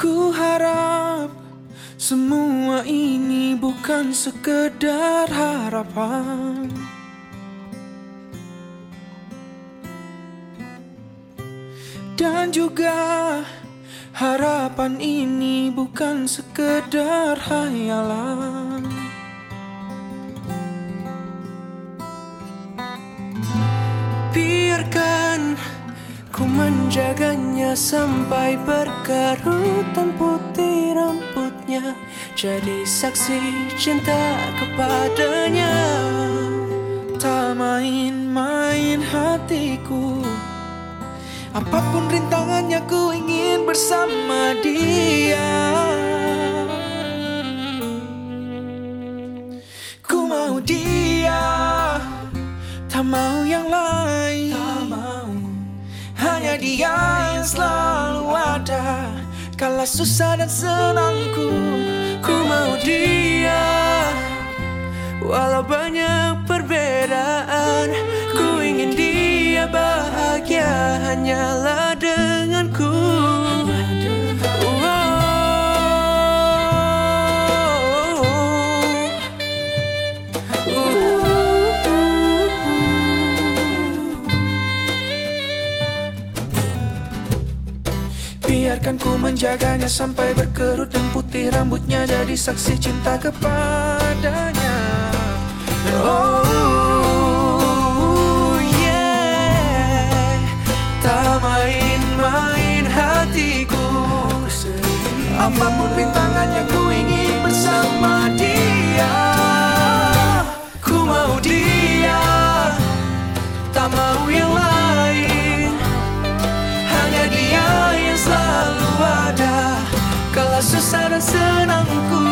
Ku harap semua ini bukan sekedar harapan. Dan juga harapan ini bukan sekedar hayalan Biarkan menjaganya sampai berkerutan putih rambutnya. Jadi saksi cinta kepadanya. Tak main-main hatiku. Apa pun rintangannya dia yang selalu ada. Kala susah dan senangku Ku mau dia. Walau banyak perbedaan Biarkan ku menjaganya sampai berkerut dan putih rambutnya Jadi saksi cinta kepadanya. Oh yeah. Tak main-main hatiku. Apa pun rintangannya ku ingin bersama dia. senangku.